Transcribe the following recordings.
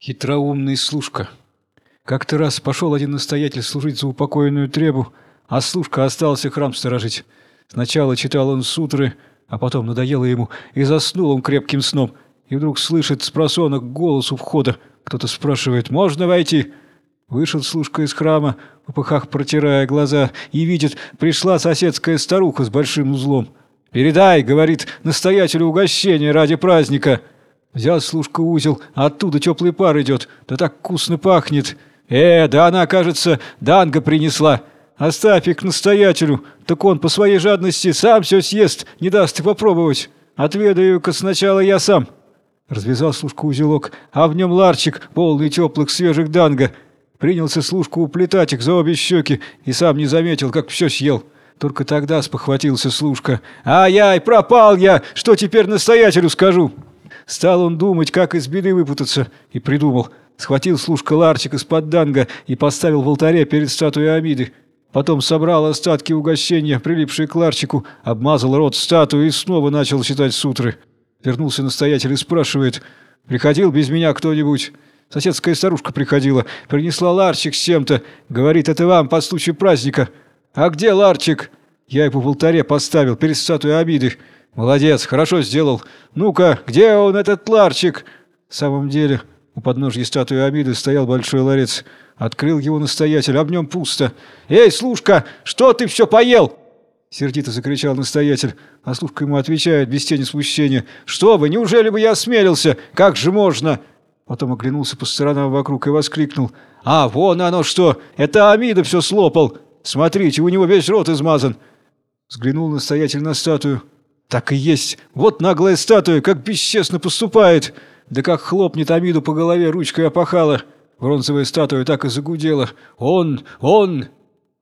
Хитроумный служка. Как-то раз пошел один настоятель служить за упокоенную требу, а служка остался храм сторожить. Сначала читал он сутры, а потом надоело ему, и заснул он крепким сном. И вдруг слышит с просонок голос у входа. Кто-то спрашивает «Можно войти?» Вышел служка из храма, в попыхах протирая глаза, и видит, пришла соседская старуха с большим узлом. «Передай, — говорит, — настоятелю угощение ради праздника». Взял служка узел, а оттуда теплый пар идет, да так вкусно пахнет. Э, да она, кажется, данга принесла. Оставь их настоятелю, так он по своей жадности сам все съест, не даст и попробовать. Отведаю-ка сначала я сам. Развязал служка узелок, а в нем ларчик, полный теплых свежих данга. Принялся служку уплетать их за обе щеки и сам не заметил, как все съел. Только тогда спохватился служка. «Ай-яй, пропал я! Что теперь настоятелю скажу?» Стал он думать, как из беды выпутаться, и придумал. Схватил служка ларчик из-под данга и поставил в алтаре перед статуей Амиды. Потом собрал остатки угощения, прилипшие к ларчику, обмазал рот статуи и снова начал читать сутры. Вернулся настоятель и спрашивает, «Приходил без меня кто-нибудь?» Соседская старушка приходила, принесла ларчик с чем-то. Говорит, это вам по случаю праздника. «А где ларчик?» Я его в алтаре поставил перед статуей Амиды. «Молодец, хорошо сделал. Ну-ка, где он, этот ларчик?» В самом деле, у подножья статуи Амиды стоял большой ларец. Открыл его настоятель, об нем пусто. «Эй, служка, что ты все поел?» Сердито закричал настоятель, а служка ему отвечает без тени смущения. «Что вы, неужели бы я осмелился? Как же можно?» Потом оглянулся по сторонам вокруг и воскликнул. «А, вон оно что! Это Амида все слопал! Смотрите, у него весь рот измазан!» Взглянул настоятель на статую. Так и есть. Вот наглая статуя, как бесчестно поступает. Да как хлопнет Амиду по голове ручкой опахала. Бронзовая статуя так и загудела. Он, он...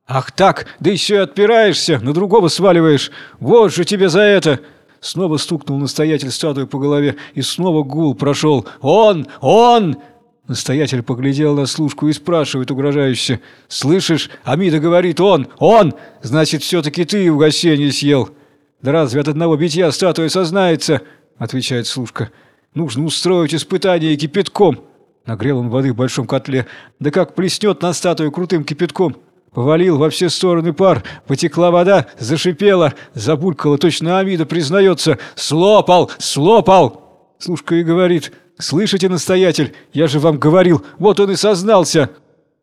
Ах так, да еще и отпираешься, на другого сваливаешь. Вот же тебе за это... Снова стукнул настоятель статую по голове, и снова гул прошел. «Он! Он!» Настоятель поглядел на служку и спрашивает угрожающе. «Слышишь, Амида говорит, он! Он! Значит, все-таки ты угощение съел!» «Да разве от одного битья статуя сознается?» — отвечает служка. «Нужно устроить испытание кипятком». Нагрел он воды в большом котле. Да как плеснет на статую крутым кипятком. Повалил во все стороны пар, потекла вода, зашипела, забулькала, точно Амида признается. «Слопал! Слопал!» Служка и говорит. «Слышите, настоятель, я же вам говорил, вот он и сознался!»